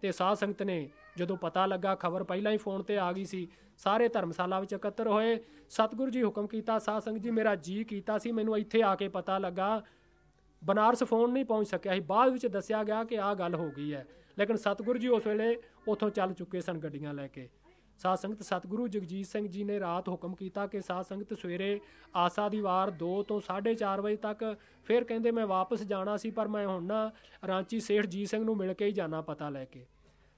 ਤੇ ਸਾਧ ਸੰਗਤ ਨੇ ਜਦੋਂ ਪਤਾ ਲੱਗਾ, ਖਬਰ ਪਹਿਲਾਂ ਹੀ ਫੋਨ ਤੇ ਆ ਗਈ ਸੀ, ਸਾਰੇ ਧਰਮਸ਼ਾਲਾ ਵਿੱਚ ਇਕੱਤਰ ਹੋਏ। ਸਤਿਗੁਰੂ ਜੀ ਹੁਕਮ ਕੀਤਾ, ਸਾਧ ਸੰਗਤ ਜੀ ਮੇਰਾ ਜੀ ਕੀਤਾ ਸੀ, ਮੈਨੂੰ ਇੱਥੇ ਆ ਕੇ ਪਤਾ ਲੱਗਾ। ਬਨਾਰਸ ਫੋਨ ਨਹੀਂ ਪਹੁੰਚ ਸਕਿਆ ਸੀ। ਬਾਅਦ ਵਿੱਚ ਦੱਸਿਆ ਗਿਆ ਕਿ ਆਹ ਗੱਲ ਹੋ ਗਈ ਹੈ। ਲੇਕਿਨ ਸਤਿਗੁਰੂ ਜੀ ਉਸ ਵੇਲੇ ਉੱਥੋਂ ਚੱਲ ਚੁੱਕੇ ਸਨ ਗੱਡੀਆਂ ਲੈ ਕੇ। ਸਾਧ ਸੰਗਤ ਸਤਿਗੁਰੂ ਜਗਜੀਤ ਸਿੰਘ ਜੀ ਨੇ ਰਾਤ ਹੁਕਮ ਕੀਤਾ ਕਿ ਸਾਧ ਸੰਗਤ ਸਵੇਰੇ ਆਸਾ ਦੀ ਵਾਰ 2 ਤੋਂ 4:30 ਵਜੇ ਤੱਕ ਫਿਰ ਕਹਿੰਦੇ, ਮੈਂ ਵਾਪਸ ਜਾਣਾ ਸੀ, ਪਰ ਮੈਂ ਹੁਣ ਨਾ ਰਾਂਚੀ ਸੇਠ ਜੀ ਸਿੰਘ ਨੂੰ ਮਿਲ ਕੇ ਹੀ ਜਾਣਾ ਪਤਾ ਲੈ ਕੇ।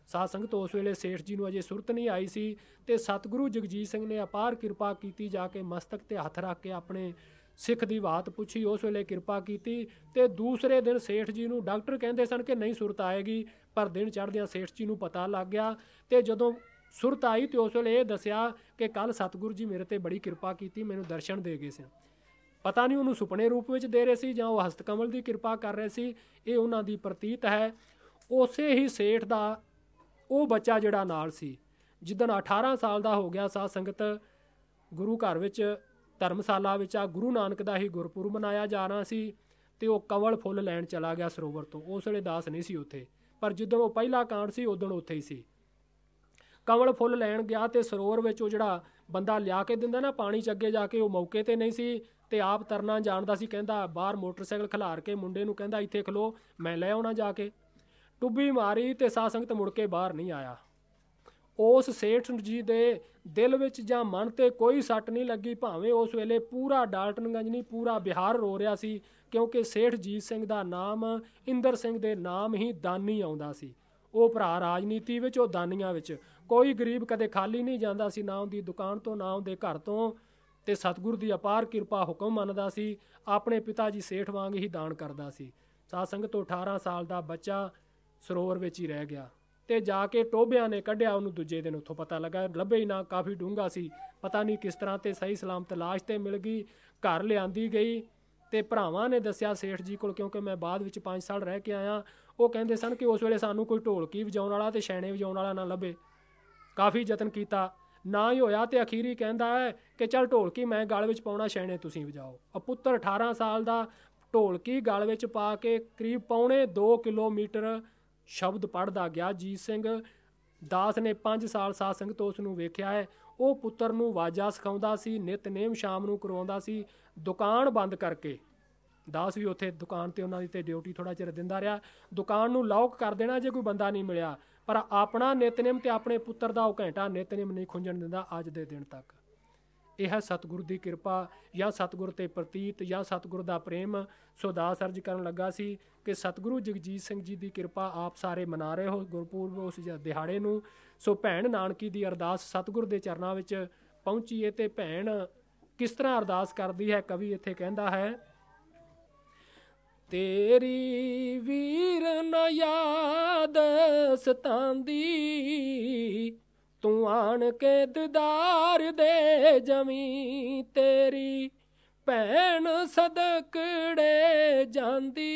ਸਾਧ ਸੰਗਤ ਉਸ ਵੇਲੇ ਸੇਠ ਜੀ ਨੂੰ ਅਜੇ ਸੁਰਤ ਨਹੀਂ ਆਈ ਸੀ ਤੇ ਸਤਿਗੁਰੂ ਜਗਜੀਤ ਸਿੰਘ ਨੇ ਅਪਾਰ ਕਿਰਪਾ ਕੀਤੀ ਜਾ ਕੇ ਮਸਤਕ ਤੇ ਹੱਥ ਰੱਖ ਕੇ ਆਪਣੇ ਸਿੱਖ ਦੀ ਬਾਤ ਪੁੱਛੀ। ਉਸ ਵੇਲੇ ਕਿਰਪਾ ਕੀਤੀ ਤੇ ਦੂਸਰੇ ਦਿਨ ਸੇਠ ਜੀ ਨੂੰ ਡਾਕਟਰ ਕਹਿੰਦੇ ਸਨ ਕਿ ਨਹੀਂ ਸੁਰਤ ਆਏਗੀ, ਪਰ ਦਿਨ ਚੜ੍ਹਦਿਆਂ ਸੇਠ ਜੀ ਨੂੰ ਪਤਾ ਲੱਗ ਗਿਆ ਤੇ ਜਦੋਂ ਸੁਰਤ ਆਈ ਤੇ ਉਸ ਵੇਲੇ ਇਹ ਦੱਸਿਆ ਕਿ ਕੱਲ ਸਤਿਗੁਰੂ ਜੀ ਮੇਰੇ ਤੇ ਬੜੀ ਕਿਰਪਾ ਕੀਤੀ, ਮੈਨੂੰ ਦਰਸ਼ਨ ਦੇ ਗਏ ਸਨ। ਪਤਾ ਨਹੀਂ ਉਹਨੂੰ ਸੁਪਨੇ ਰੂਪ ਵਿੱਚ ਦੇ ਰਹੇ ਸੀ ਜਾਂ ਉਹ ਹਸਤਕਮਲ ਦੀ ਕਿਰਪਾ ਕਰ ਰਹੇ ਸੀ, ਇਹ ਉਹਨਾਂ ਦੀ ਪ੍ਰਤੀਤ ਹੈ। ਉਸੇ ਹੀ ਸੇਠ ਦਾ, ਉਹ ਬੱਚਾ ਜਿਹੜਾ ਨਾਲ ਸੀ, ਜਿੱਦਣ 18 ਸਾਲ ਦਾ ਹੋ ਗਿਆ ਸਾਧ ਸੰਗਤ ਗੁਰੂ ਘਰ ਵਿੱਚ, ਧਰਮਸ਼ਾਲਾ ਵਿੱਚ ਆ, ਗੁਰੂ ਨਾਨਕ ਦਾ ਹੀ ਗੁਰਪੁਰਬ ਮਨਾਇਆ ਜਾ ਰਿਹਾ ਸੀ ਤੇ ਉਹ ਕਵਲ ਫੁੱਲ ਲੈਣ ਚਲਾ ਗਿਆ ਸਰੋਵਰ ਤੋਂ। ਉਸ ਵੇਲੇ ਦਾਸ ਨਹੀਂ ਸੀ ਉੱਥੇ, ਪਰ ਜਦੋਂ ਉਹ ਪਹਿਲਾ ਕਾਂਡ ਸੀ, ਉਦੋਂ ਉੱਥੇ ਹੀ ਸੀ। ਕਮਲ ਫੁੱਲ ਲੈਣ ਗਿਆ ਤੇ ਸਰੋਵਰ ਵਿੱਚ ਉਹ ਜਿਹੜਾ ਬੰਦਾ ਲਿਆ ਕੇ ਦਿੰਦਾ ਨਾ ਪਾਣੀ ਚ ਅੱਗੇ ਜਾ ਕੇ, ਉਹ ਮੌਕੇ ਤੇ ਨਹੀਂ ਸੀ ਤੇ ਆਪ ਤਰਨਾ ਜਾਣਦਾ ਸੀ, ਕਹਿੰਦਾ ਬਾਹਰ ਮੋਟਰਸਾਈਕਲ ਖਿਲਾਰ ਕੇ ਮੁੰਡੇ ਨੂੰ ਕਹਿੰਦਾ, ਇੱਥੇ ਖਲੋ, ਮੈਂ ਲੈ ਆਉਣਾ ਜਾ ਕੇ। ਟੁੱਬੀ ਮਾਰੀ ਤੇ ਸਾਧ ਸੰਗਤ ਮੁੜ ਕੇ ਬਾਹਰ ਨਹੀਂ ਆਇਆ। ਉਸ ਸੇਠ ਜੀ ਦੇ ਦਿਲ ਵਿੱਚ ਜਾਂ ਮਨ ਤੇ ਕੋਈ ਸੱਟ ਨਹੀਂ ਲੱਗੀ, ਭਾਵੇਂ ਉਸ ਵੇਲੇ ਪੂਰਾ ਡਾਲਟਨਗੰਜ ਨਹੀਂ, ਪੂਰਾ ਬਿਹਾਰ ਰੋ ਰਿਹਾ ਸੀ, ਕਿਉਂਕਿ ਸੇਠ ਜੀਤ ਸਿੰਘ ਦਾ ਨਾਮ, ਇੰਦਰ ਸਿੰਘ ਦੇ ਨਾਮ ਹੀ ਦਾਨੀ ਆਉਂਦਾ ਸੀ। ਉਹ ਭਰਾ ਰਾਜਨੀਤੀ ਵਿੱਚ, ਉਹ ਦਾਨੀਆਂ ਵਿੱਚ। ਕੋਈ ਗਰੀਬ ਕਦੇ ਖਾਲੀ ਨਹੀਂ ਜਾਂਦਾ ਸੀ, ਨਾ ਉਹਦੀ ਦੁਕਾਨ ਤੋਂ, ਨਾ ਉਹਦੇ ਘਰ ਤੋਂ। ਤੇ ਸਤਿਗੁਰ ਦੀ ਅਪਾਰ ਕਿਰਪਾ ਹੁਕਮ ਮੰਨਦਾ ਸੀ, ਆਪਣੇ ਪਿਤਾ ਜੀ ਸੇਠ ਵਾਂਗ ਹੀ ਦਾਨ ਕਰਦਾ ਸੀ। ਸਾਧ ਸੰਗਤ ਤੋਂ 18 ਸਾਲ ਦਾ ਬੱਚਾ ਸਰੋਵਰ ਵਿੱਚ ਹੀ ਰਹਿ ਗਿਆ। ਤੇ ਜਾ ਕੇ ਟੋਬਿਆਂ ਨੇ ਕੱਢਿਆ ਉਹਨੂੰ ਦੂਜੇ ਦਿਨ, ਉੱਥੋਂ ਪਤਾ ਲੱਗਾ, ਲੱਭੇ ਹੀ ਨਾ, ਕਾਫੀ ਡੂੰਗਾ ਸੀ। ਪਤਾ ਨਹੀਂ ਕਿਸ ਤਰ੍ਹਾਂ ਤੇ ਸਹੀ ਸਲਾਮਤ ਲਾਸ਼ ਤੇ ਮਿਲ ਗਈ, ਘਰ ਲਿਆਂਦੀ ਗਈ। ਤੇ ਭਰਾਵਾਂ ਨੇ ਦੱਸਿਆ, ਸੇਠ ਜੀ ਕੋਲ, ਕਿਉਂਕਿ ਮੈਂ ਬਾਅਦ ਵਿੱਚ 5 ਸਾਲ ਰਹਿ ਕੇ ਆਇਆ ਉਹ ਕਹਿੰਦੇ ਸਨ ਕਿ ਉਸ ਵੇਲੇ ਸਾਨੂੰ ਕੋਈ ਢੋਲਕੀ ਵਜਾਉਣ ਵਾਲਾ ਤੇ ਛੈਣੇ ਵਜਾਉਣ ਵਾਲਾ ਨਾ ਲੱਭੇ। ਕਾਫੀ ਯਤਨ ਕੀਤਾ। ਨਾ ਹੀ ਹੋਇਆ ਤੇ ਅਖੀਰੀ ਕਹਿੰਦਾ ਹੈ ਕਿ ਚਲ ਢੋਲਕੀ ਮੈਂ ਗਲ ਵਿੱਚ ਪਾਉਣਾ, ਛੈਣੇ ਤੁਸੀਂ ਵਜਾਓ। ਅ ਪੁੱਤਰ 18 ਸਾਲ ਦਾ ਢੋਲਕੀ ਗਲ ਵਿੱਚ ਪਾ ਕੇ ਕਰੀਬ ਪੌਣੇ 2 ਕਿਲੋਮੀਟਰ ਸ਼ਬਦ ਪੜਦਾ ਗਿਆ। ਜੀਤ ਸਿੰਘ ਦਾਸ ਨੇ 5 ਸਾਲ ਸਾਧ ਸੰਗਤ ਉਸ ਨੂੰ ਵੇਖਿਆ ਹੈ। ਉਹ ਪੁੱਤਰ ਨੂੰ ਵਾਜਾ ਸਿਖਾਉਂਦਾ ਸੀ, ਨਿਤਨੇਮ ਸ਼ਾਮ ਨੂੰ ਕਰਵਾਉਂਦਾ ਸੀ। ਦੁਕਾਨ ਬੰਦ ਕਰਕੇ ਦਾਸ ਵੀ ਉੱਥੇ ਦੁਕਾਨ ਤੇ ਉਹਨਾਂ ਦੀ ਤੇ ਡਿਊਟੀ ਥੋੜਾ ਚਿਰ ਦਿੰਦਾ ਰਿਹਾ। ਦੁਕਾਨ ਨੂੰ ਲੌਕ ਕਰ ਦੇਣਾ ਜੇ ਕੋਈ ਬੰਦਾ ਨਹੀਂ ਮਿਲਿਆ। ਪਰ ਆਪਣਾ ਨਿਤਨੇਮ ਤੇ ਆਪਣੇ ਪੁੱਤਰ ਦਾ ਉਹ ਘੰਟਾ ਨਿਤਨੇਮ ਨਹੀਂ ਖੁੰਝਣ ਦਿੰਦਾ ਅੱਜ ਦੇ ਦਿਨ ਤੱਕ। ਇਹ ਹੈ ਸਤਿਗੁਰ ਦੀ ਕਿਰਪਾ ਜਾਂ ਸਤਿਗੁਰ ਤੇ ਪ੍ਰਤੀਤ ਜਾਂ ਸਤਿਗੁਰ ਦਾ ਪ੍ਰੇਮ। ਸੋ ਦਾਸ ਅਰਜ ਕਰਨ ਲੱਗਾ ਸੀ ਕਿ ਸਤਿਗੁਰੂ ਜਗਜੀਤ ਸਿੰਘ ਜੀ ਦੀ ਕਿਰਪਾ ਆਪ ਸਾਰੇ ਮਨਾ ਰਹੇ ਹੋ ਗੁਰਪੂਰਬ ਉਸ ਦਿਹਾੜੇ ਨੂੰ। ਸੋ ਭੈਣ ਨਾਨਕੀ ਦੀ ਅਰਦਾਸ ਸਤਿਗੁਰ ਦੇ ਚਰਨਾਂ ਵਿੱਚ ਪਹੁੰਚੀਏ ਤੇ ਭੈਣ ਕਿਸ ਤਰ੍ਹਾਂ ਅਰਦਾਸ ਕਰਦੀ ਹੈ ਕਵੀ ਇੱਥੇ ਕਹਿੰਦਾ ਹੈ ਤੇਰੀ ਵੀਰ ਨ ਯਾਦ ਸਤਾਂਦੀ ਤੂੰ ਆਣ ਕੇ ਦਿਦਾਰ ਦੇ ਜਮੀ ਤੇਰੀ, ਭੈਣ ਸਦਕੜੇ ਜਾਂਦੀ।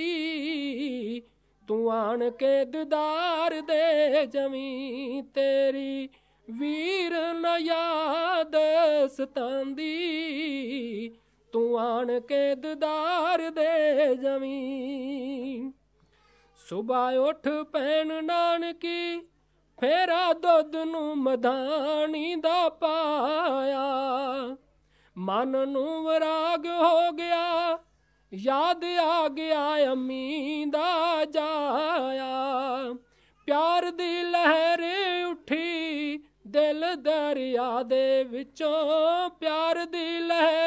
ਤੂੰ ਆਣ ਕੇ ਦਿਦਾਰ ਦੇ ਜਮੀ ਤੇਰੀ, ਵੀਰ ਨ ਯਾਦ ਸਤਾਂਦੀ ਤੂੰ ਆਣ ਕੇ ਦਿਦਾਰ ਦੇ ਜਮੀ ਸੁਬਾ ਉਠ ਪੈਣ ਨਾਨਕੀ, ਫੇਰਾ ਦੁੱਧ ਨੂੰ ਮਧਾਣੀ ਦਾ ਪਾਇਆ। ਮਨ ਨੂੰ ਵਿਰਾਗ ਹੋ ਗਿਆ, ਯਾਦ ਆ ਗਿਆ, ਅਮੀ ਦਾ ਜਾਇਆ। ਪਿਆਰ ਦੀ ਲਹਿਰ ਉੱਠੀ ਦਿਲ ਦਰਿਆ ਦੇ ਵਿੱਚੋਂ, ਪਿਆਰ ਦੀ ਲਹਿਰ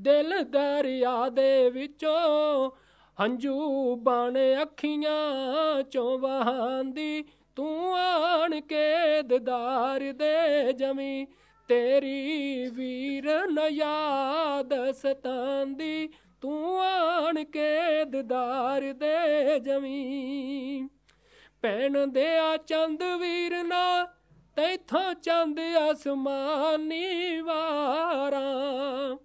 ਦਿਲ ਦਰਿਆ ਦੇ ਵਿੱਚੋਂ ਹੰਝੂ ਬਣ ਅੱਖੀਆਂ ਚੋਂ ਵਹਾਂਦੀ, ਤੂੰ ਆਣ ਕੇ ਦਿਦਾਰ ਦੇ ਜਮੀ, ਤੇਰੀ ਵੀਰ ਨ ਯਾਦ ਸਤਾਂਦੀ, ਤੂੰ ਆਣ ਕੇ ਦਿਦਾਰ ਦੇ ਜਮੀ। ਭੈਣ ਦੇ ਆ ਚੰਦ ਵੀਰ ਨਾ, ਤੈਥੋਂ ਚੰਦ ਅਸਮਾਨੀ ਵਾਰਾਂ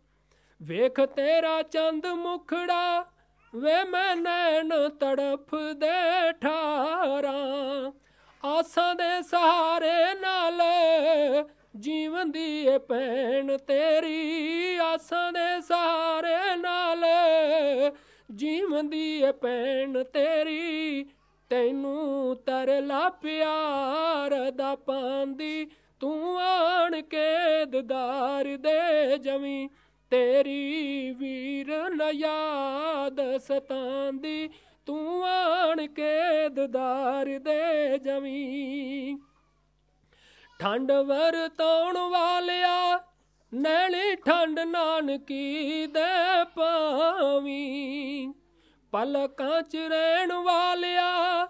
ਵੇਖ ਤੇਰਾ ਚੰਦ ਮੁਖੜਾ, ਵੇ ਮੈਂ ਨੈਣ ਤੜਫ ਦੇ ਠਾਰਾਂ। ਆਸਾਂ ਦੇ ਸਹਾਰੇ ਨਾਲ ਜੀਵਨ ਦੀ ਏ ਭੈਣ ਤੇਰੀ, ਆਸਾਂ ਦੇ ਸਹਾਰੇ ਨਾਲ ਜੀਵਨ ਦੀ ਏ ਭੈਣ ਤੇਰੀ। ਤੈਨੂੰ ਤਰਲਾ ਪਿਆਰ ਦਾ ਪਾਂਦੀ, ਤੂੰ ਆਣ ਕੇ ਦਦਾਰ ਦੇ ਜਮੀ ਤੇਰੀ ਵੀਰ ਨ ਯਾਦ ਸਤਾਂਦੀ, ਤੂੰ ਆਣ ਕੇ ਦਦਾਰ ਦੇ ਜਮੀ ਠੰਡ ਵਰਤਾਉਣ ਵਾਲਿਆ, ਨੈਣੀ ਠੰਡ ਨਾਨਕੀ ਦੇ ਪਾਵੀ। ਪਲਕਾਂ ਚ ਰਹਿਣ ਵਾਲਿਆ,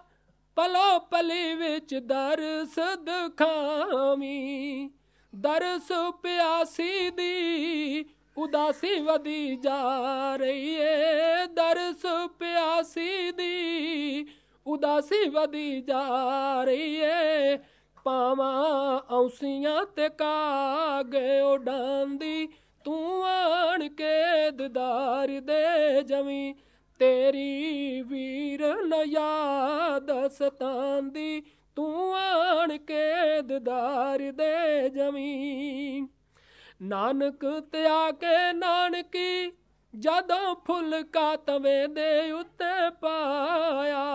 ਪਲੋ ਪਲੀ ਵਿੱਚ ਦਰਸ ਦਿਖਾਵੀ। ਦਰਸ ਪਿਆਸੀ ਦੀ ਉਦਾਸੀ ਵਧੀ ਜਾ ਰਹੀ ਏ, ਦਰਸ ਪਿਆਸੀ ਦੀ ਉਦਾਸੀ ਵਧੀ ਜਾ ਰਹੀ ਏ। ਪਾਵਾਂ ਔਸੀਆਂ ਤੇ ਕਾਗੇ ਉਡਾਂਦੀ ਤੂੰ ਆਣ ਕੇ ਦਿਦਾਰ ਦੇ ਜਮੀ ਤੇਰੀ ਵੀਰ ਨ ਯਾਦ ਸਤਾਂਦੀ ਤੂੰ ਆਣ ਕੇ ਦਿਦਾਰ ਦੇ ਜਮੀ ਨਾਨਕ ਤਿਆ ਕੇ ਨਾਨਕੀ ਜਦੋਂ ਫੁਲਕਾ ਤਵੇਂ ਦੇ ਉੱਤੇ ਪਾਇਆ।